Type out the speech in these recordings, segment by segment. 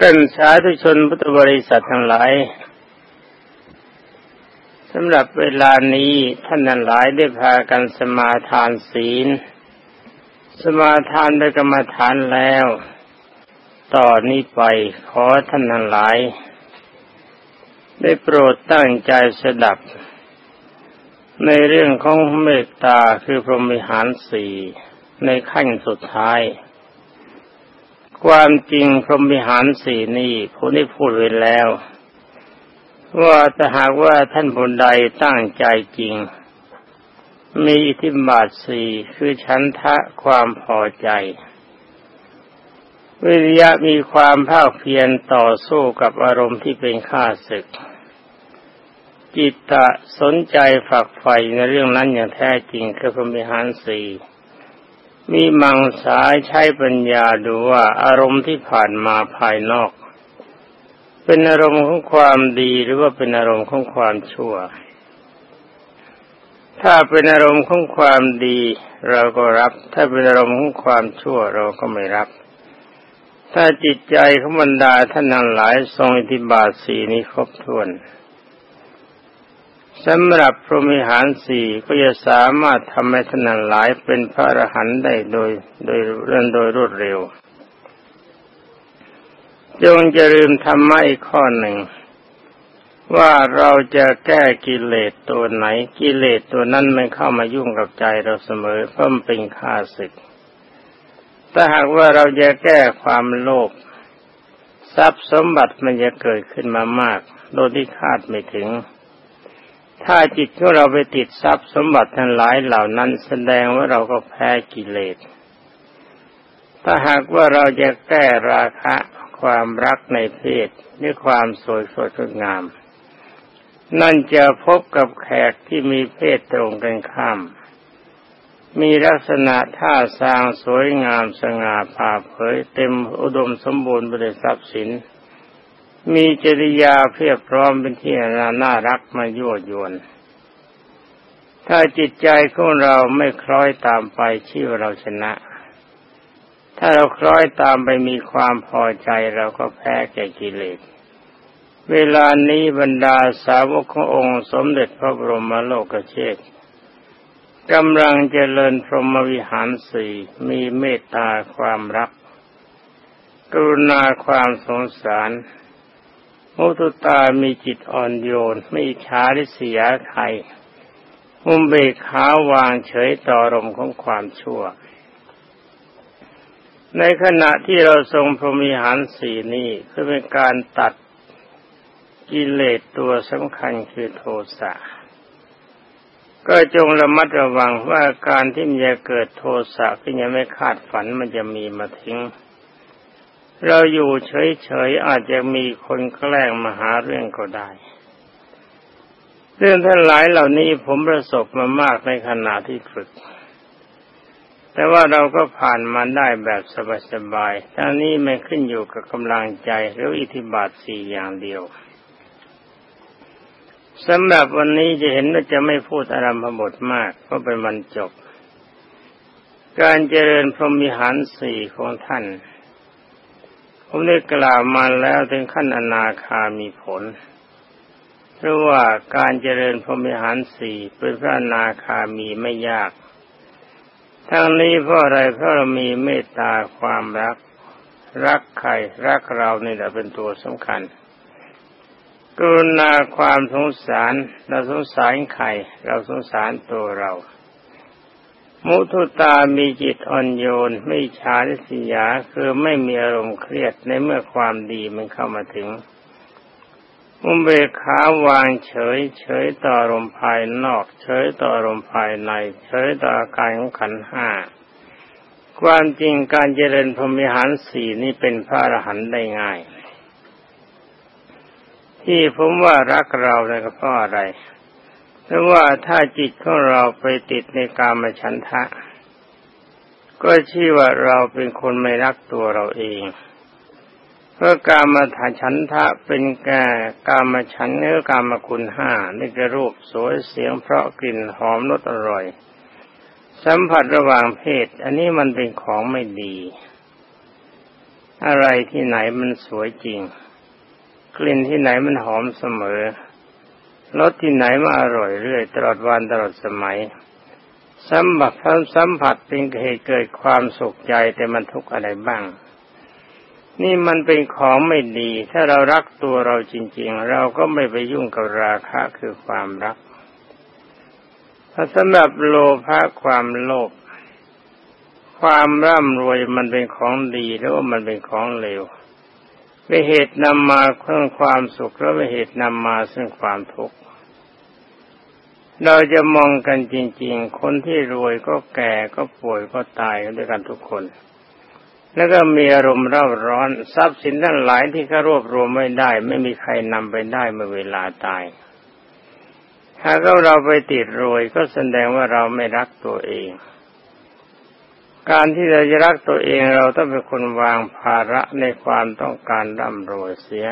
เป็นสาธุชนพุทธบริษัททั้งหลายสำหรับเวลานี้ท่านทั้งหลายได้พากันสมาทานศีล สมาทานด้กรรมฐานแล้ว ต่อนนี้ไปขอท่านทั้งหลาย ได้โปรดตั้งใจสดับ ในเรื่องของเมตตาคือพรหมิหารสี่ในขั้นสุดท้าย ความจริงพรหมิหารสี่นี้ผมได้พูดไว้แล้ว ว่าถ้าหากว่าท่านผู้ใดตั้งใจจริง มีอิทธิบาทสี่คือชันทะความพอใจ วิริยะมีความภาคเพียรต่อสู้กับอารมณ์ที่เป็นข้าศึก จิตตะสนใจฝักใฝ่ในเรื่องนั้นอย่างแท้จริงคือพรหมิหารสี่ มีมังสายใช้ปัญญาดูว่าอารมณ์ที่ผ่านมาภายนอก เป็นอารมณ์ของความดีหรือว่าเป็นอารมณ์ของความชั่ว ถ้าเป็นอารมณ์ของความดี เราก็รับ ถ้าเป็นอารมณ์ของความชั่วเราก็ไม่รับ ถ้าจิตใจของบรรดาท่านนั้นหลายทรงอิทธิบาทสีนี้ครบถ้วน สำหรับพรหมิหารสี่ก็จะสามารถทำให้ท่านหลายเป็นพระอรหันต์ได้โดยโดยเรื่องโดยรวดเร็ว จงจะลืมธรรมะอีกข้อหนึ่ง ว่าเราจะแก้กิเลสตัวไหน กิเลสตัวนั้นไม่เข้ามายุ่งกับใจเราเสมอ เพราะมันเป็นข้าศึก ถ้าหากว่าเราจะแก้ความโลภทรัพย์สมบัติมันจะเกิดขึ้นมามาก โดยที่คาดไม่ถึง ถ้าจิตของเราไปติดทรัพย์สมบัติทั้งหลายเหล่านั้นแสดงว่าเราก็แพ้กิเลส ถ้าหากว่าเราจะแก้ราคะความรักในเพศด้วยความสวยสดงดงาม นั่นจะพบกับแขกที่มีเพศตรงกันข้าม มีลักษณะท่าทางสวยงามสง่าผ่าเผยเต็มอุดมสมบูรณ์ไปด้วยทรัพย์สิน มีจริยาเพียบพร้อมเป็นที่น่ารักมายั่วยวน ถ้าจิตใจของเราไม่คล้อยตามไปชื่อเราชนะ ถ้าเราคล้อยตามไปมีความพอใจเราก็แพ้แก่กิเลส เวลานี้บรรดาสาวกขององค์สมเด็จพระบรมโลกเชษกำลังเจริญพรหมวิหารสี่มีเมตตาความรัก กรุณาความสงสาร มุตุตามีจิตอ่อนโยน ไม่ช้าริเสียใครมุมเบกขาวางเฉยต่อรมของความชั่ว ในขณะที่เราทรงพรหมิหารสีนี้คือเป็นการตัดกิเลสตัวสำคัญคือโทสะก็จงระมัดระวังว่าการที่มันจะเกิดโทสะที่ยังไม่คาดฝันมันจะมีมาทิ้ง เราอยู่เฉยๆอาจจะมีคนแกล้งมาหาเรื่องก็ได้ เรื่องท่านหลายเหล่านี้ผมประสบมามากในขณะที่ฝึก แต่ว่าเราก็ผ่านมาได้แบบสบายๆทั้งนี้ไม่ขึ้นอยู่กับกำลังใจหรืออิทธิบาทสี่อย่างเดียวสำหรับวันนี้จะเห็นว่าจะไม่พูดอารัมพบทมากเพราะเป็นวันจบ การเจริญพรหมิหารสี่ของท่าน ผมได้กล่าวมาแล้วถึงขั้นอนาคามีผล เพราะว่าการเจริญพรหมิหารสี่เป็นพระอนาคามีไม่ยาก ทั้งนี้เพราะอะไรเพราะเรามีเมตตาความรัก รักใครรักเรานี่แหละเป็นตัวสำคัญ กรุณาความสงสารเราสงสารใครเราสงสารตัวเรา มุทุตามีจิตอ่อนโยน ไม่ชาลิสยาคือไม่มีอารมณ์เครียดในเมื่อความดีมันเข้ามาถึง อุเบกขาวางเฉย เฉยต่ออารมณ์ภายนอก เฉยต่ออารมณ์ภายใน เฉยต่ออาการของขันห้าความจริงการเจริญพรมิหารสี่นี้เป็นพระอรหันต์ได้ง่าย ที่ผมว่ารักเราเนี่ยก็เพราะอะไร เพราะว่าถ้าจิตของเราไปติดในกามฉันทะ ก็ชื่อว่าเราเป็นคนไม่รักตัวเราเอง เพราะกามฐานฉันทะเป็นแก่กามฉันเนื้อกามคุณห้านี่ก็รูปสวยเสียงเพราะกลิ่นหอมรสอร่อย สัมผัสระหว่างเพศ อันนี้มันเป็นของไม่ดี อะไรที่ไหนมันสวยจริง กลิ่นที่ไหนมันหอมเสมอ รสที่ไหนมาอร่อยเรื่อย ตลอดวันตลอดสมัยสัมผัสสัมผัสเป็นเหตุเกิดความสุขใจแต่มันทุกข์อะไรบ้าง นี่มันเป็นของไม่ดี ถ้าเรารักตัวเราจริง ๆ เราก็ไม่ไปยุ่งกับราคะคือความรักถ้าสำหรับโลภะความโลภความร่ำรวยมันเป็นของดีหรือว่ามันเป็นของเลว เป็นเหตุนำมาเพื่อความสุขแล้วเป็นเหตุนำมาซึ่งความทุกข์เราจะมองกันจริง ๆ คนที่รวยก็แก่ก็ป่วยก็ตายกันด้วยกันทุกคน แล้วก็มีอารมณ์เร่าร้อนทรัพย์สินทั้งหลายที่เขารวบรวมไม่ได้ ไม่มีใครนำไปได้เมื่อเวลาตาย ถ้าเราไปติดรวยก็แสดงว่าเราไม่รักตัวเอง การที่เราจะรักตัวเองเราต้องเป็นคนวางภาระในความต้องการร่ำรวยเสีย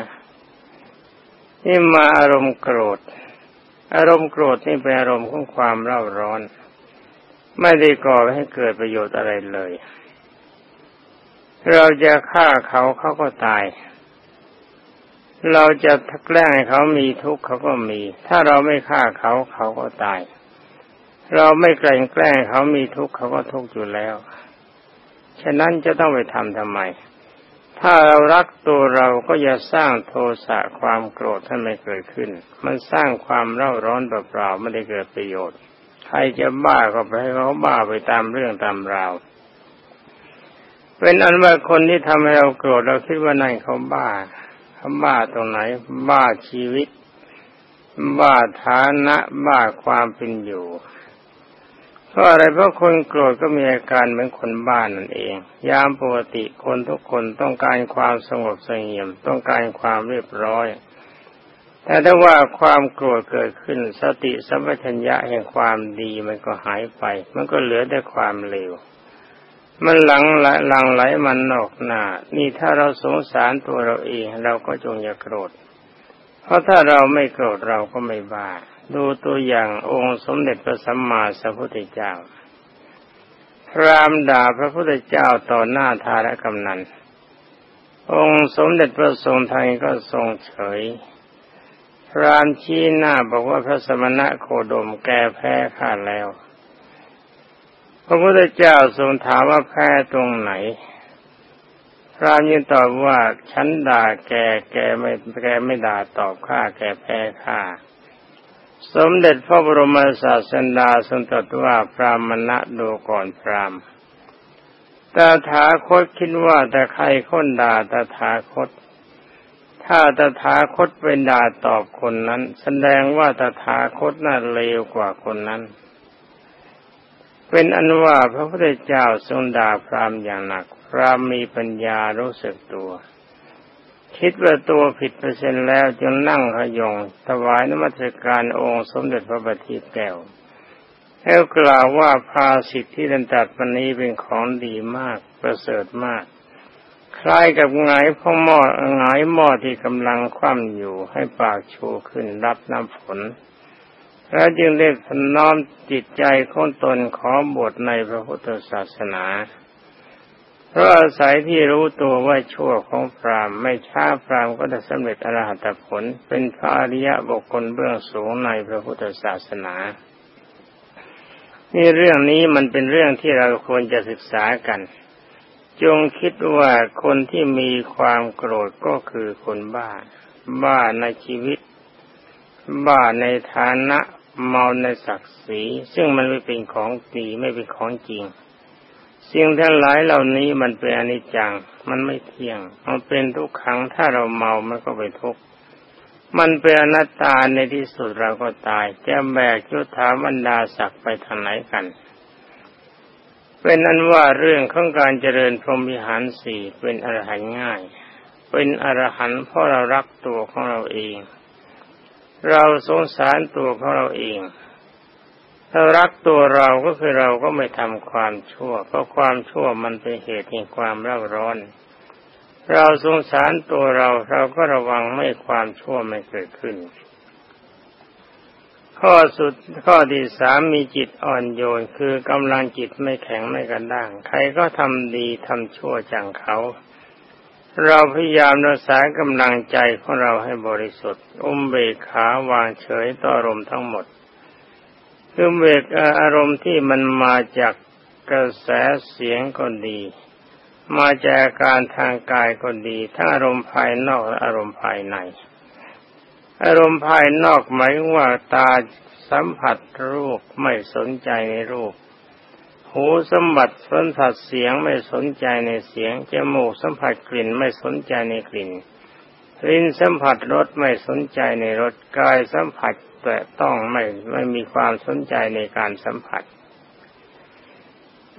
นี่มาอารมณ์โกรธ อารมณ์โกรธนี่เป็นอารมณ์ของความเร่าร้อน ไม่ได้ก่อให้เกิดประโยชน์อะไรเลย เราจะฆ่าเขาเขาก็ตาย เราจะแกล้งให้เขามีทุกข์เขาก็มี ถ้าเราไม่ฆ่าเขาเขาก็ตาย เราไม่แกล้งแกล้งเขามีทุกข์เขาก็ทุกข์อยู่แล้ว ฉะนั้นจะต้องไปทำทำไม ถ้าเรารักตัวเราก็อย่าสร้างโทสะความโกรธให้ไม่เกิดขึ้น มันสร้างความเร่าร้อนเปล่าๆไม่ได้เกิดประโยชน์ ใครจะบ้าก็ไปให้เขาบ้าไปตามเรื่องตามราวเป็นอันว่าคนที่ทำให้เราโกรธเราคิดว่านั่นเขาบ้าเขาบ้าตรงไหน บ้าชีวิต บ้าฐานะ บ้าความเป็นอยู่ เพราะอะไรเพราะคนโกรธก็มีอาการเหมือนคนบ้านนั่นเอง ยามปกติคนทุกคนต้องการความสงบสงเงียม ต้องการความเรียบร้อย แต่ถ้าว่าความโกรธเกิดขึ้น สติสัมปชัญญะแห่งความดีมันก็หายไป มันก็เหลือแต่ความเลวมันหลังไหลหลังไหลมันนอกหน้า นี่ถ้าเราสงสารตัวเราเอง เราก็จงอย่าโกรธ เพราะถ้าเราไม่โกรธเราก็ไม่บ้า ดูตัวอย่างองค์สมเด็จพระสัมมาสัมพุทธเจ้า พรามด่าพระพุทธเจ้าต่อหน้าทารกำนัน องค์สมเด็จพระทรงไทยก็ทรงเฉย พรามชี้หน้าบอกว่าพระสมณะโคดมแกแพ้ข้าแล้ว พระพุทธเจ้าทรงถามว่าแพ้ตรงไหนพรามยินตอบว่าฉันด่าแก แกไม่แกไม่ด่าตอบข้า แกแพ้ข้า สมเด็จพระบรมศาสดาทรงตรัสว่าพรามณะดูก่อนพรามตาถาคตคิดว่าแต่ใครคนด่าตาถาคต ถ้าตาถาคตเป็นด่าตอบคนนั้น แสดงว่าตาถาคตน่าเลวกว่าคนนั้น เป็นอันว่าพระพุทธเจ้าทรงด่าพรามอย่างหนัก พรามมีปัญญารู้สึกตัว คิดว่าตัวผิดเปอร์เซ็นแล้วจึงนั่งขยงถวายนมัสการองค์สมเด็จพระบัณฑิตแก้วแล้วกล่าวว่าภาสิทธิที่ดันตัดวันนี้เป็นของดีมากประเสริฐมาก คล้ายกับไงพ่อหม้อไงหม้อที่กำลังคว่ำอยู่ให้ปากโชูขึ้นรับน้ำฝนแล้วจึงได้พน้อมจิตใจของตนขอบวชในพระพุทธศาสนา เพราะอาศัยที่รู้ตัวว่าชั่วของพรามไม่ช้าพรามก็ได้สำเร็จอรหัตผล เป็นพระอริยะบุคคลเบื้องสูงในพระพุทธศาสนานี่เรื่องนี้มันเป็นเรื่องที่เราควรจะศึกษากัน จงคิดว่าคนที่มีความโกรธก็คือคนบ้า บ้าในชีวิต บ้าในฐานะเมาในศักดิ์ศรี ซึ่งมันไม่เป็นของดีไม่เป็นของจริง สิ่งทั้งหลายเหล่านี้มันเป็นอนิจจัง มันไม่เที่ยง มันเป็นทุกขังถ้าเราเมามันก็ไปทุกข์มันเป็นอนัตตาในที่สุดเราก็ตายจะแบกยุทธาบรรดาศักดิ์ไปทางไหนกัน เป็นอันว่าเรื่องของการเจริญพรหมวิหารสี่เป็นอรหันง่าย เป็นอรหันเพราะเรารักตัวของเราเอง เราสงสารตัวของเราเอง ถ้ารักตัวเราก็คือเราก็ไม่ทำความชั่ว เพราะความชั่วมันเป็นเหตุแห่งความเร่าร้อน เราสงสารตัวเราเราก็ระวังไม่ความชั่วไม่เกิดขึ้น ข้อสุดข้อที่สามมีจิตอ่อนโยนคือกำลังจิตไม่แข็งไม่กระด้าง ใครก็ทำดีทำชั่วจังเขาเราพยายามรักษากำลังใจของเราให้บริสุทธิ์ อุ้มเบกขาวางเฉยต่อรมทั้งหมด คือเบกอารมณ์ที่มันมาจากกระแสเสียงก็ดี มาจากการทางกายก็ดี ทั้งอารมณ์ภายนอกและอารมณ์ภายใน อารมณ์ภายนอกหมายว่าตาสัมผัสรูปไม่สนใจในรูป หูสัมผัสสัมผัสเสียงไม่สนใจในเสียง จมูกสัมผัสกลิ่นไม่สนใจในกลิ่นลิ้นสัมผัสรสไม่สนใจในรสกายสัมผัส แต่ต้องไม่ไม่มีความสนใจในการสัมผัส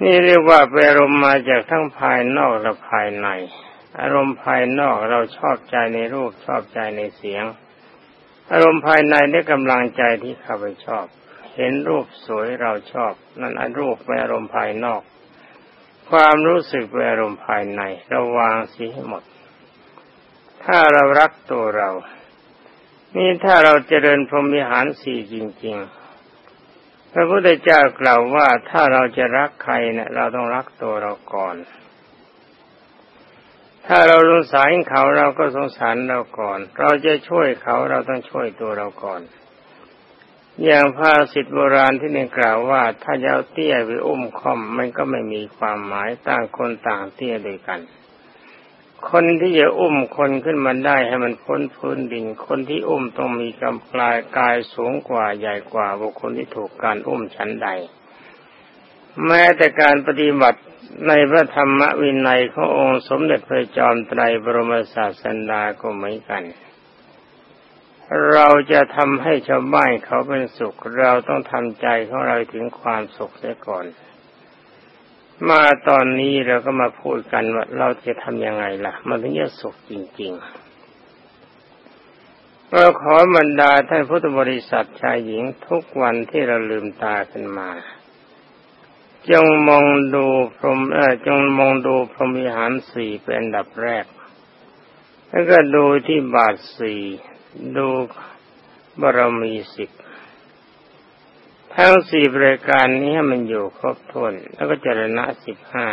นี่เรียกว่าเป็นอารมณ์มาจากทั้งภายนอกและภายใน อารมณ์ภายนอกเราชอบใจในรูปชอบใจในเสียง อารมณ์ภายในได้กำลังใจที่เข้าไปชอบ เห็นรูปสวยเราชอบ นั่นอรูปเป็นอารมณ์ภายนอก ความรู้สึกเป็นอารมณ์ภายในราวางสีให้หมด ถ้าเรารักตัวเรา นี่ถ้าเราเจริญพรหมิหารสี่จริง ๆ พระพุทธเจ้ากล่าวว่าถ้าเราจะรักใครเนะี่ยเราต้องรักตัวเราก่อน ถ้าเราสงสารเขาเราก็สงสารเราก่อน เราจะช่วยเขาเราต้องช่วยตัวเราก่อน อย่างภาษิตโบราณที่นี่กล่าวว่า ถ้าจะเอาเตี้ยไปอุ้มคอมมันก็ไม่มีความหมายต่างคนต่างเตี้ยด้วยกัน คนที่จะอุ้มคนขึ้นมาได้ให้มันพ้นพื้นดิน คนที่อุ้มต้องมีกำปลายกายสูงกว่าใหญ่กว่าบุคคลที่ถูกการอุ้มชั้นใด แม้แต่การปฏิบัติในพระธรรมวินัยขององค์สมเด็จพระจอมไตรบรมศาสดาก็เหมือนกัน เราจะทำให้ชาวบ้านเขาเป็นสุข เราต้องทำใจของเราถึงความสุขเสียก่อน มาตอนนี้เราก็มาพูดกันว่าเราจะทำยังไงล่ะ มันถึงจะสุขจริงๆเราขอบรรดาท่านพุทธบริษัทชายหญิงทุกวันที่เราลืมตาขึ้นมา จงมองดูพรมเออจงมองดูพรหมิหารสี่เป็นอันดับแรก แล้วก็ดูที่บาทสี่ดูบารมีสิบ ทั้งสี่บริการนี้มันอยู่ครบถ้วนแล้วก็เจรณะสิบห้า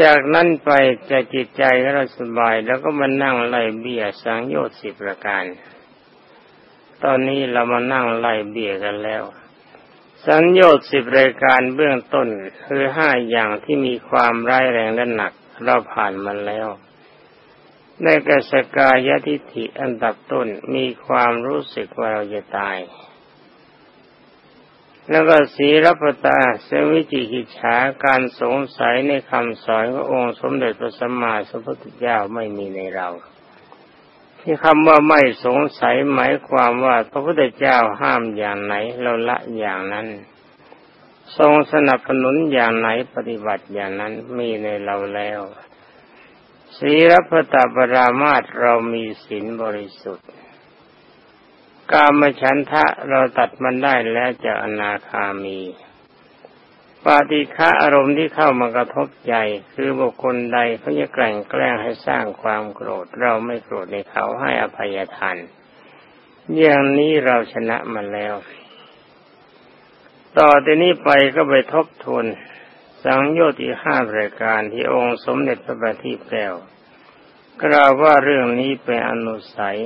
จากนั้นไปจะจิตใจเราสบายแล้วก็มานั่งไล่เบี้ยสังโยชน์สิบประการ ตอนนี้เรามานั่งไล่เบี้ยกันแล้ว สัญญต์สิบรายการเบื้องต้นคือห้าอย่างที่มีความร้ายแรงและหนัก เราผ่านมันแล้วในกสกายทิฐิอันดับต้นมีความรู้สึกว่าเราจะตาย แล้วก็สีรพตาเสวิจิกิจฉาการสงสัยในคำสอนขององค์สมเด็จพระสัมมาสัมพุทธเจ้าไม่มีในเรา ที่คำว่าไม่สงสัยหมายความว่าพระพุทธเจ้าห้ามอย่างไหนเราละอย่างนั้น ทรงสนับสนุนอย่างไหนปฏิบัติอย่างนั้นมีในเราแล้วศีลพตปรามาตเรามีศีลบริสุทธิ์ กามฉันทะเราตัดมันได้แล้วจะอนาคามี ปาฏิฆะอารมณ์ที่เข้ามากระทบใจคือบุคคลใดเขาจะแกล้งแกล้งให้สร้างความโกรธ เราไม่โกรธในเขาให้อภัยทานอย่างนี้เราชนะมันแล้ว ต่อจากนี้ไปก็ไปทบทวนสังโยชน์ที่ห้ารายการที่องค์สมเด็จพระบัณฑิตแก้วกล่าวว่าเรื่องนี้เป็นอนุสัย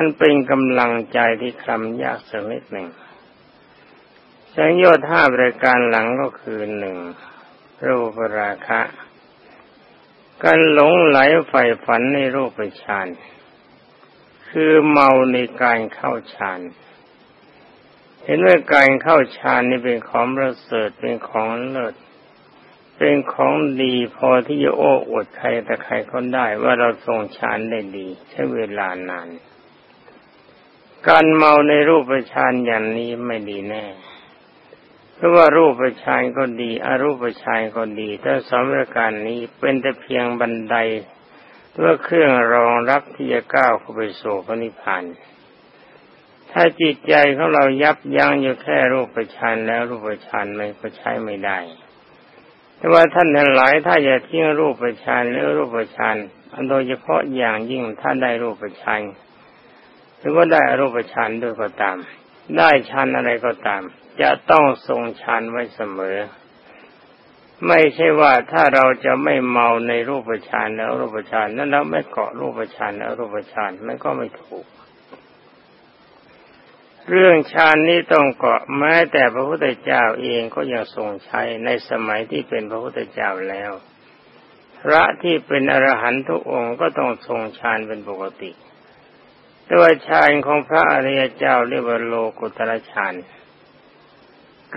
มันเป็นกำลังใจที่คำยากสักนิดหนึ่งสังโยชน์ห้ารายการหลังก็คือหนึ่งรูปราคะ การหลงไหลใฝ่ฝันในรูปฌานคือเมาในการเข้าฌานเห็นว่าการเข้าฌานนี่เป็นของประเสริฐเป็นของเลิศเป็นของดีพอที่จะโอ้อวดใครแต่ใครก็ได้ว่าเราทรงฌานได้ดี ใช้เวลานาน การเมาในรูปฌานอย่างนี้ไม่ดีแน่ เพราะว่ารูปฌานก็ดีอรูปฌานก็ดีถ้าสมรการนี้เป็นแต่เพียงบันไดเพื่อเครื่องรองรับที่จะก้าวเข้าไปสู่พระนิพพานถ้าจิตใจของเรายับยั้งอยู่แค่รูปฌานแล้วรูปฌานไม่ก็ใช้ไม่ได้ แต่ว่าท่านทั้งหลายถ้าจะทิ้งรูปฌานหรือรูปฌานอันโดยเฉพาะอย่างยิ่งถ้าได้รูปฌาน หรือว่าได้รูปฌานด้วยก็ตาม ได้ฌานอะไรก็ตาม จะต้องทรงฌานไว้เสมอ ไม่ใช่ว่าถ้าเราจะไม่เมาในรูปฌานแล้วรูปฌานนั้นเราไม่เกาะรูปฌานแล้วรูปฌานมันก็ไม่ถูก เรื่องฌานนี้ต้องเกาะแม้แต่พระพุทธเจ้าเองก็ยังทรงใช้ในสมัยที่เป็นพระพุทธเจ้าแล้วพระที่เป็นอรหันตุองค์ก็ต้องทรงฌานเป็นปกติ ตัวฌานของพระอริยเจ้าเรียกว่าโลกุตระฌาน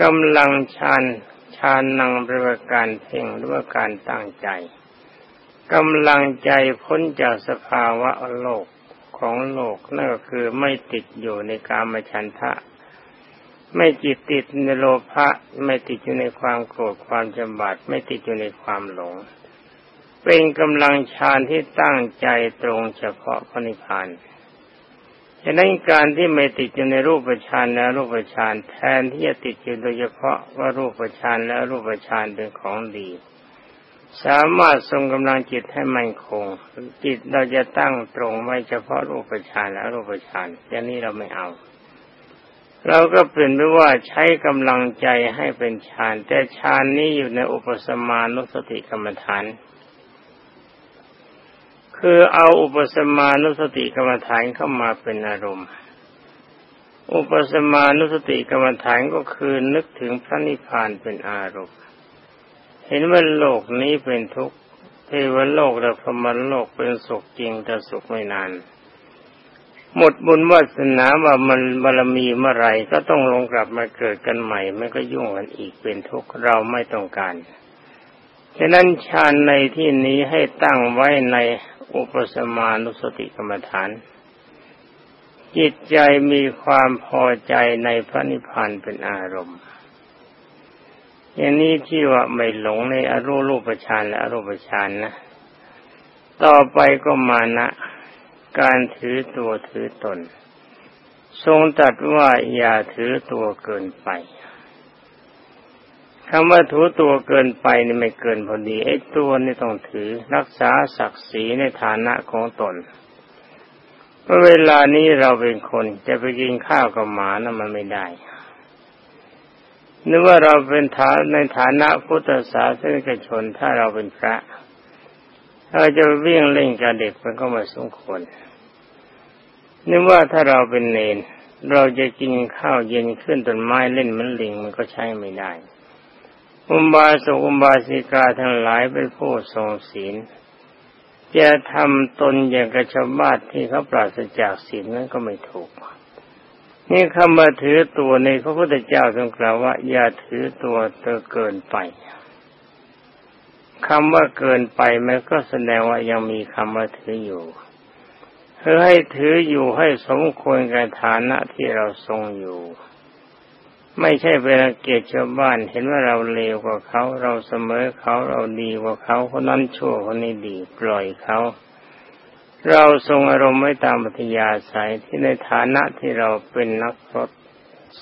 กำลังฌานฌานนังเป็นการเพ่งหรือว่าการตั้งใจกำลังใจพ้นจากสภาวะโลกของโลกนั่นก็คือไม่ติดอยู่ในกามฉันทะ ไม่จิตติดในโลภะไม่ติดอยู่ในความโกรธความจำบาดไม่ติดอยู่ในความหลง เป็นกำลังฌานที่ตั้งใจตรงเฉพาะพระนิพพาน ฉะนั้นการที่ไม่ติดอยู่ในรูปฌานและรูปฌานแทนที่จะติดอยู่โดยเฉพาะว่ารูปฌานและรูปฌานเป็นของดี สามารถทรงกำลังจิตให้มั่นคง จิตเราจะตั้งตรงไว้เฉพาะรูปฌานและรูปฌานอย่างนี้เราไม่เอา เราก็เปลี่ยนไปว่าใช้กำลังใจให้เป็นฌาน แต่ฌานนี้อยู่ในอุปสมานุสติกรรมฐาน คือเอาอุปสมานุสติกรรมฐานเข้ามาเป็นอารมณ์ อุปสมานุสติกรรมฐานก็คือนึกถึงพระนิพพานเป็นอารมณ์ เห็นว่าโลกนี้เป็นทุกข์เทวโลกและพรหมโลกเป็นสุขจริงแต่สุขไม่นาน หมดบุญวาสนาว่ามันบารมีเมื่อไรก็ต้องลงกลับมาเกิดกันใหม่ไม่ก็ยุ่งกันอีกเป็นทุกข์เราไม่ต้องการฉะนั้นฌานในที่นี้ให้ตั้งไว้ใน อุปสมานุสติกรรมฐาน จิตใจมีความพอใจในพระนิพพานเป็นอารมณ์ อย่างนี้ที่ว่าไม่หลงในอรูรูปฌานและอรูปฌานนะ ต่อไปก็มานะการถือตัวถือตน ทรงตัดว่าอย่าถือตัวเกินไป คำว่าถือตัวเกินไปนี่ไม่เกินพอดีไอ้ตัวนี่ต้องถือรักษาศักดิ์ศรีในฐานะของตนเมื่อเวลานี้เราเป็นคนจะไปกินข้าวกับหมานะั่นมันไม่ได้นึกว่าเราเป็นฐานในฐานะพุทธศาสนิกชนถ้าเราเป็นพระเราจะวิ่งเล่นกับเด็กมันก็ไม่สมควรนึกว่าถ้าเราเป็นเนน เราจะกินข้าวเย็นขึ้นต้นไม้เล่นมันลิงมันก็ใช้ไม่ได้ อุบาสกอุบาสิกาทั้งหลายเป็นผู้ทรงศีลจะทำตนอย่างกระชบ้านที่เขาปราศจากศีลนั้นก็ไม่ถูก นี่คำว่าถือตัวในพระพุทธเจ้าทรงกล่าวว่า อย่าถือตัวเตอเกินไปคำว่าเกินไปมันก็แสดงว่ายังมีคำว่าถืออยู่เพื่อให้ถืออยู่ให้สมควรกับฐานะที่เราทรงอยู่ ไม่ใช่เป็นเกียรติชาวบ้านเห็นว่าเราเลวกว่าเขา เราเสมอเขาเราดีกว่าเขาคนนั้นชั่วคนนี้ดีปล่อยเขาเราทรงอารมณ์ไม่ตามปฏิยาสายที่ในฐานะที่เราเป็นนักรถ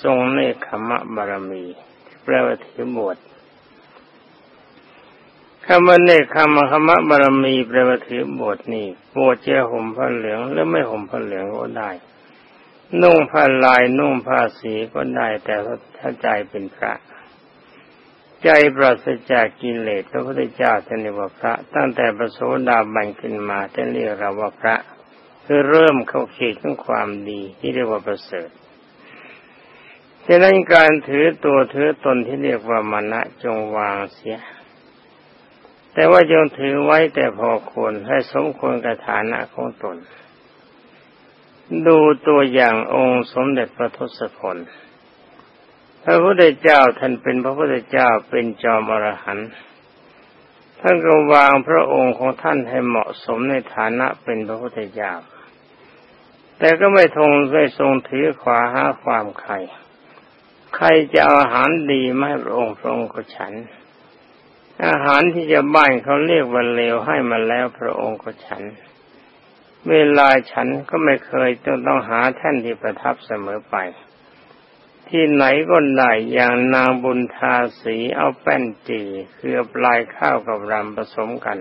ทรงเนคขมะบารมีแปลว่าถือบวชคำว่าเนคขมะขมะบารมีแปลว่าถือบวชนี่บวชเจ้าห่มผ้าเหลืองหรือไม่ห่มผ้าเหลืองก็ได้ นุ่งผ้าลายนุ่งผ้าสีก็ได้แต่ถ้าใจเป็นพระ ใจปราศจากกิเลสพระพุทธเจ้าท่านเรียกว่าพระ ตั้งแต่ประโสดาบันขึ้นมาท่านเรียกเราว่าพระ คือเริ่มเข้าเขตของความดีที่เรียกว่าประเสริฐฉะนั้นการถือตัวถือตนที่เรียกว่ามานะจงวางเสีย แต่ว่าจงถือไว้แต่พอควรให้สมควรกับฐานะของตน ดูตัวอย่างองค์สมเด็จพระทศพล พระพุทธเจ้าท่านเป็นพระพุทธเจ้าเป็นจอมอรหันต์ท่านก็วางพระองค์ของท่านให้เหมาะสมในฐานะเป็นพระพุทธเจ้า แต่ก็ไม่ทงไม่ทรงถือขวาหาความใคร ใครจะอาหารดีไม่พระองค์พระองค์ก็ฉัน อาหารที่จะบ้านเขาเรียกว่าเลวให้มาแล้วพระองค์ก็ฉัน เวลาฉันก็ไม่เคยต้องต้องหาแท่นที่ประทับเสมอไป ที่ไหนก็ได้อย่างนางบุญทาสีเอาแป้นจีคือปลายข้าวกับรำผสมกัน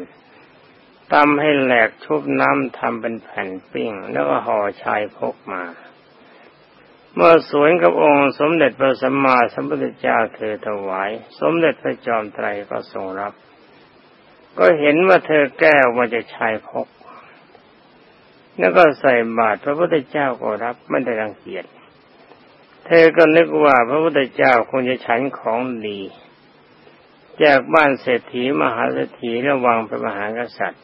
ตำให้แหลกชุบน้ำทำเป็นแผ่นปิ้ง แล้วก็ห่อชายพกมา เมื่อสวนกับองค์สมเด็จพระสัมมาสัมพุทธเจ้าเธอถวาย สมเด็จพระจอมไตรก็ทรงรับ ก็เห็นว่าเธอแก้วมาจะชายพก แล้วก็ใส่บาตรพระพุทธเจ้าก็รับไม่ได้รังเกียจเธอก็นึกว่าพระพุทธเจ้าคงจะฉันของดีจากบ้านเศรษฐีมหาเศรษฐีระวังเป็นมหากษัตริย์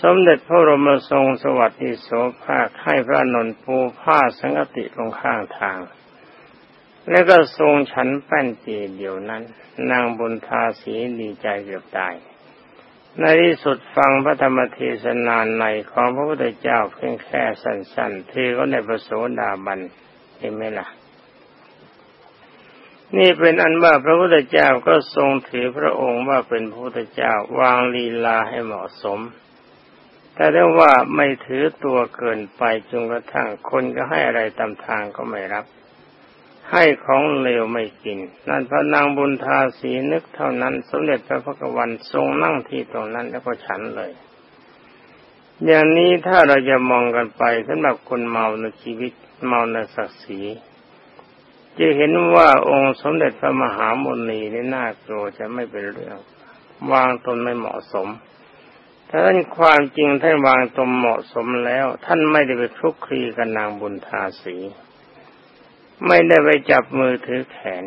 สมเด็จพระรมทรงสวัสดิโสภาคให้พระนนปูผ้าสังกติลงข้างทาง แล้วก็ทรงฉันแป้นเจีเดียวนั้น นางบุญทาสีดีใจเกือบตาย ในที่สุดฟังพระธรรมเทศนาในของพระพุทธเจ้าเพียงแค่สั้นๆเธอก็ในประโสดาบันเห็นไหมล่ะ นี่เป็นอันว่าพระพุทธเจ้าก็ทรงถือพระองค์ว่าเป็นพระพุทธเจ้าวางลีลาให้เหมาะสม แต่ได้ว่าไม่ถือตัวเกินไปจนกระทั่งคนก็ให้อะไรตามทางก็ไม่รับ ให้ของเลวไม่กิน นั่นพระนางบุญทาสีนึกเท่านั้น สมเด็จพระพุทธวันทรงนั่งที่ตรงนั้นแล้วก็ฉันเลย อย่างนี้ถ้าเราจะมองกันไปสำหรับคนเมาในชีวิตเมาในศักดิ์ศรีจะเห็นว่าองค์สมเด็จพระมหามุนีนี่น่ากลัวจะไม่เป็นเรื่อง วางตนไม่เหมาะสมถ้าท่านความจริงท่านวางตนเหมาะสมแล้ว ท่านไม่ได้ไปคลุกคลีกับนางบุญทาสี ไม่ได้ไปจับมือถือแขน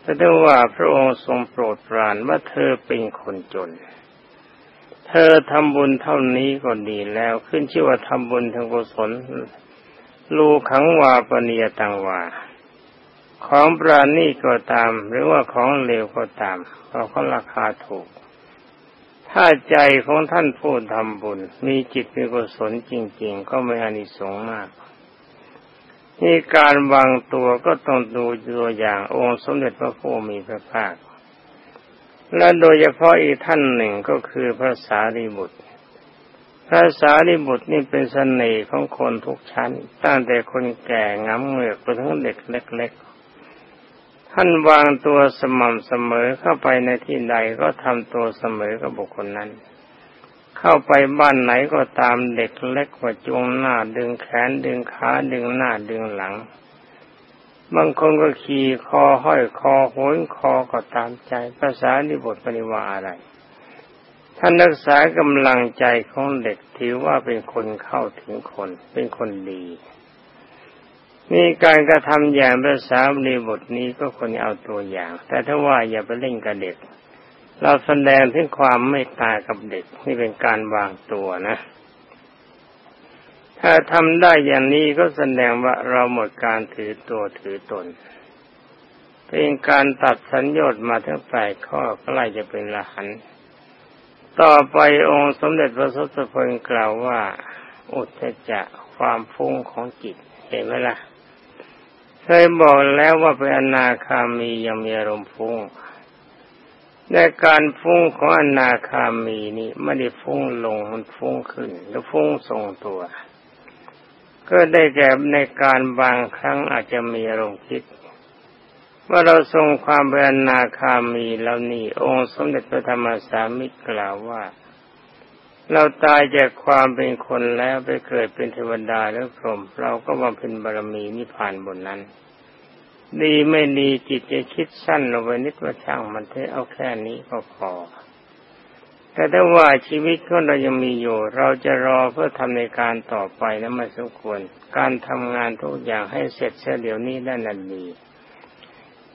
แต่ถ้าว่าพระองค์ทรงโปรดปรานว่าเธอเป็นคนจน เธอทำบุญเท่านี้ก็ดีแล้ว ขึ้นชื่อว่าทำบุญทางกุศลลูขังวาปเนียตังวา ของปราณีก็ตาม หรือว่าของเลวก็ตามเพราะเขาราคาถูก ถ้าใจของท่านผู้ทำบุญ มีจิตมีกุศลจริง ๆ ก็ไม่อานิสงส์มาก นี่การวางตัวก็ต้องดูตัวอย่างองค์สมเด็จพระผู้มีพระภาค และโดยเฉพาะอีกท่านหนึ่งก็คือพระสารีบุตร พระสารีบุตรนี่เป็นเสน่ห์ของคนทุกชั้น ตั้งแต่คนแก่งำเงือกไปถึงเด็กเล็ก ๆ ท่านวางตัวสม่ำเสมอเข้าไปในที่ใดก็ทำตัวเสมอกับบุคคลนั้น เข้าไปบ้านไหนก็ตามเด็กเล็กกว่าจงหน้า ดึงแขนดึงขาดึงหน้าดึงหลัง บางคนก็ขี่คอห้อยคอโหนคอก็ตามใจ ภาษาที่บทปริวาอะไร ท่านรักษากำลังใจของเด็กถือว่าเป็นคนเข้าถึงคน เป็นคนดีมีการกระทำอย่างภาษาในบทนี้ก็ควรเอาตัวอย่าง แต่ถ้าว่าอย่าไปเล่นกับเด็ก เราแสดงถึงความไม่ตายกับเด็กนี่เป็นการวางตัวนะ ถ้าทำได้อย่างนี้ก็แสดงว่าเราหมดการถือตัวถือตน เป็นการตัดสัญญามาทั้งแปดข้อก็ไล่จะเป็นละหัน ต่อไปองค์สมเด็จพระสุทธพลกล่าวว่า อุทจะความฟุ้งของจิตเห็นไหมล่ะเคยบอกแล้วว่าเป็นอนาคามียังมีอารมณ์ฟุ้ง ในการฟุ้งของอนาคามีนี่ไม่ได้ฟุ้งลงมันฟุ้งขึ้นหรือฟุ้งทรงตัว ก็ได้แก่ในการบางครั้งอาจจะมีอารมณ์คิด ว่าเราทรงความเป็นอนาคามีแล้วนี่องค์สมเด็จพระธรรมสามิตรกล่าวว่า เราตายจากความเป็นคนแล้วไปเกิดเป็นเทวดาหรือพรหมเราก็บำเพ็ญบารมีนิพพานบนนั้น ดีไม่ดีจิตจะคิดสั้นลงไปนิดว่าช่างมันเทเอาแค่นี้ก็พอ แต่ถ้าว่าชีวิตของเรายังมีอยู่ เราจะรอเพื่อทำในการต่อไปนั้นไม่สมควร การทำงานทุกอย่างให้เสร็จเสียเดี๋ยวนี้ได้นั่นดี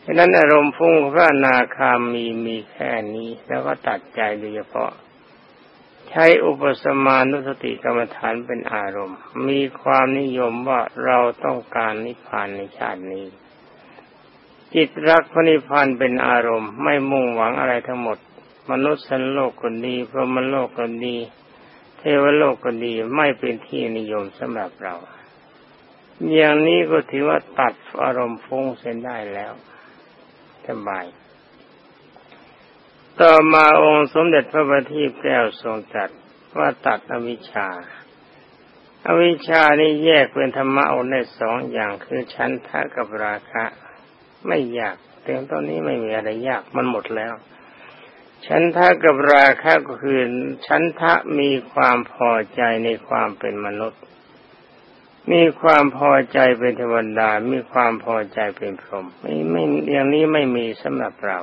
ฉะนั้นอารมณ์ฟุ้งพระนาคามีมีแค่นี้ แล้วก็ตัดใจโดยเฉพาะ ใช้อุปสมานุสติกรรมฐานเป็นอารมณ์ มีความนิยมว่าเราต้องการนิพพานในชาตินี้ จิตรักพระนิพพานเป็นอารมณ์ ไม่มุ่งหวังอะไรทั้งหมด มนุษย์สันโลกก็ดีพรหมโลกก็ดี เทวโลกก็ดีไม่เป็นที่นิยมสำหรับเรา อย่างนี้ก็ถือว่าตัดอารมณ์ฟุ้งเส้นได้แล้วสบายต่อมาองค์สมเด็จพระบัณฑิตแก้วทรงตัดว่าตัดอวิชชาอวิชชานี่แยกเป็นธรรมะอนได้สองอย่างคือชั้นทะกับราคะ ไม่ยากแต่ตอนนี้ไม่มีอะไรยากมันหมดแล้วชั้นทะกับราคะก็คือชั้นทะมีความพอใจในความเป็นมนุษย์ มีความพอใจเป็นเทวดา มีความพอใจเป็นพรหมไม่ไม่อย่างนี้ไม่มีสำหรับเรา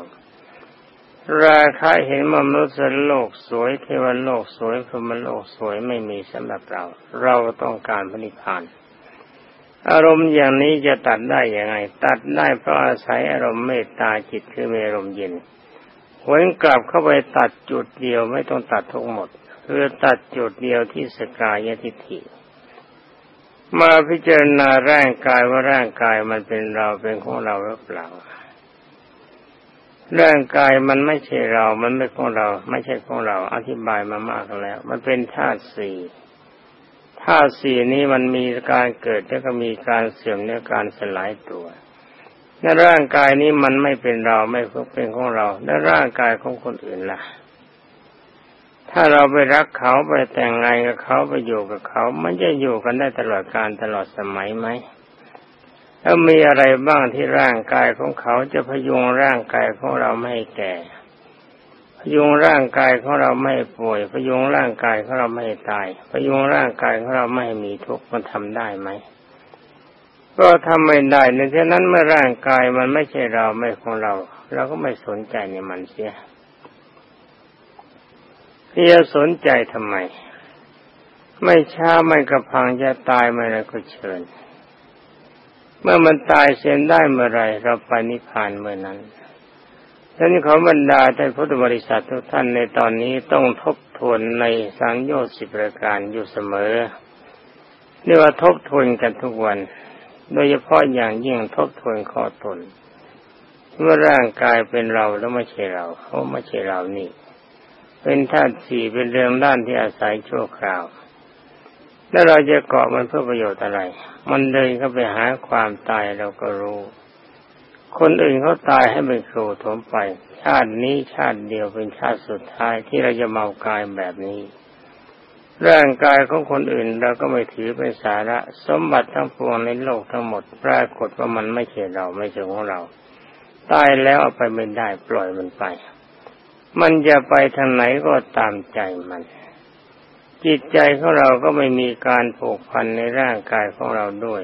ราคะเห็นมนุษย์โลกสวยเทวโลกสวยพรหมโลกสวยไม่มีสำหรับเรา เราต้องการพระนิพพาน อารมณ์อย่างนี้จะตัดได้ยังไง ตัดได้เพราะอาศัยอารมณ์เมตตาจิตคือมีอารมณ์เย็นหวนกลับเข้าไปตัดจุดเดียวไม่ต้องตัดทั้งหมด คือตัดจุดเดียวที่สกายทิฏฐิมาพิจารณาร่างกายว่าร่างกายมันเป็นเราเป็นของเราหรือเปล่า ร่างกายมันไม่ใช่เรา มันไม่ของเรา ไม่ใช่ของเรา อธิบายมามากแล้ว มันเป็นธาตุสี่ ธาตุสี่นี้มันมีการเกิดแล้วก็มีการเสื่อมและการสลายตัวในร่างกายนี้มันไม่เป็นเราไม่เป็นของเรา และร่างกายของคนอื่นล่ะ ถ้าเราไปรักเขาไปแต่งงานกับเขาไปอยู่กับเขา มันจะอยู่กันได้ตลอดการตลอดสมัยไหมแล้วมีอะไรบ้างที่ร่างกายของเขาจะพยุงร่างกายของเราไม่ให้แก่ ยุงร่างกายของเราไม่ป่วย พยุงร่างกายของเราไม่ตาย พยุงร่างกายของเราไม่มีทุกข์มันทำได้ไหมก็ทำไม่ได้ในฉะนั้นเมื่อร่างกายมันไม่ใช่เราไม่ของเรา เราก็ไม่สนใจในมันเสียที่จะสนใจทำไม ไม่ช้าไม่กระพังจะตายเมื่อไรก็เชิญ เมื่อมันตายเสียได้เมื่อไรเราไปนิพพานเมื่อนั้น ฉะนั้นขอบรรดาท่านพุทธบริษัททุกท่านในตอนนี้ต้องทบทวนในสังโยชน์สิบประการอยู่เสมอเรียกว่าทบทวนกันทุกวัน โดยเฉพาะอย่างยิ่งทบทวนข้อตนเมื่อร่างกายเป็นเราแล้วไม่ใช่เราเขาไม่ใช่เรานี่ เป็นธาตุสี่เป็นเรื่องด้านที่อาศัยชั่วคราว แล้วเราจะเกาะมันเพื่อประโยชน์อะไร มันเดินเข้าไปหาความตายเราก็รู้ คนอื่นเขาตายให้เป็นครูถมไป ชาตินี้ชาติเดียวเป็นชาติสุดท้ายที่เราจะเมากายแบบนี้ ร่างกายของคนอื่นเราก็ไม่ถือเป็นสาระ สมบัติทั้งปวงในโลกทั้งหมด ปรากฏว่ามันไม่ใช่เราไม่ใช่ของเราตายแล้วเอาไปไม่ได้ปล่อยมันไป มันจะไปทางไหนก็ตามใจมัน จิตใจของเราก็ไม่มีการผูกพันในร่างกายของเราด้วย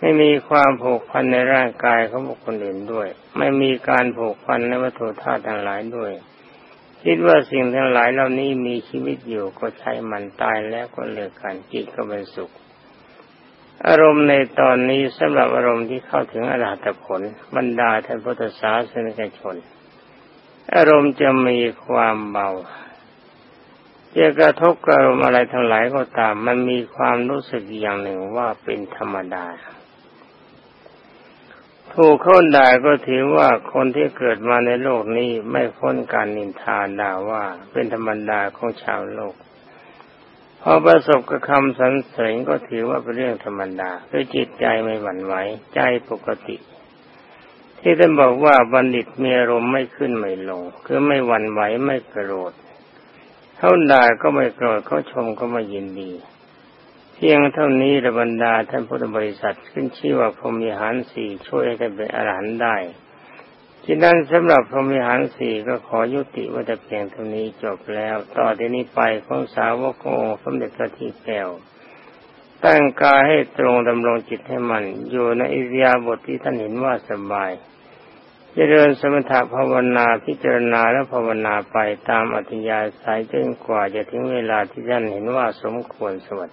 ไม่มีความผูกพันในร่างกายของบุคคลอื่นด้วย ไม่มีการผูกพันในวัตถุธาตุทั้งหลายด้วย คิดว่าสิ่งทั้งหลายเหล่านี้มีชีวิตอยู่ก็ใช้มันตายแล้วก็เลิกกันจิตก็เป็นสุข อารมณ์ในตอนนี้สำหรับอารมณ์ที่เข้าถึงอรหัตผลบรรดาท่านพุทธศาสนิกชน อารมณ์จะมีความเบาจะกระทบกับอารมณ์อะไรทั้งหลายก็ตาม มันมีความรู้สึกอย่างหนึ่งว่าเป็นธรรมดา ถูกเขาด่าก็ถือว่าคนที่เกิดมาในโลกนี้ไม่พ้นการนินทาด่าว่าเป็นธรรมดาของชาวโลกพอประสบกับคำสรรเสริญก็ถือว่าเป็นเรื่องธรรมดาด้วยจิตใจไม่หวั่นไหวใจปกติ ที่ท่านบอกว่าบัณฑิตมีอารมณ์ไม่ขึ้นไม่ลง คือไม่หวั่นไหวไม่โกรธเขาด่าก็ไม่โกรธเขาชมก็ไม่ยินดี พียงเท่านี้ระบรรดาท่านพุทธบริษัทขึ้นชื่อว่าพรหมิหารสี่ช่วยให้ท่านเป็นอรหันต์ได้ที่นั้นสำหรับพรหมิหารสี่ก็ขอยุติว่าจะเพียงเท่านี้จบแล้ว ต่อที่นี้ไปของสาวกองสมเด็จพระที่แก้วตั้งกายให้ตรงดำรงจิตให้มัน อยู่ในอิริยาบถทที่ท่านเห็นว่าสบายจเจริญสมถะภาวนาพิจารณาและภาวนาไปตามอัธยาศัยจนกว่าจะถึงเวลาที่ท่านเห็นว่าสมควรสวัสด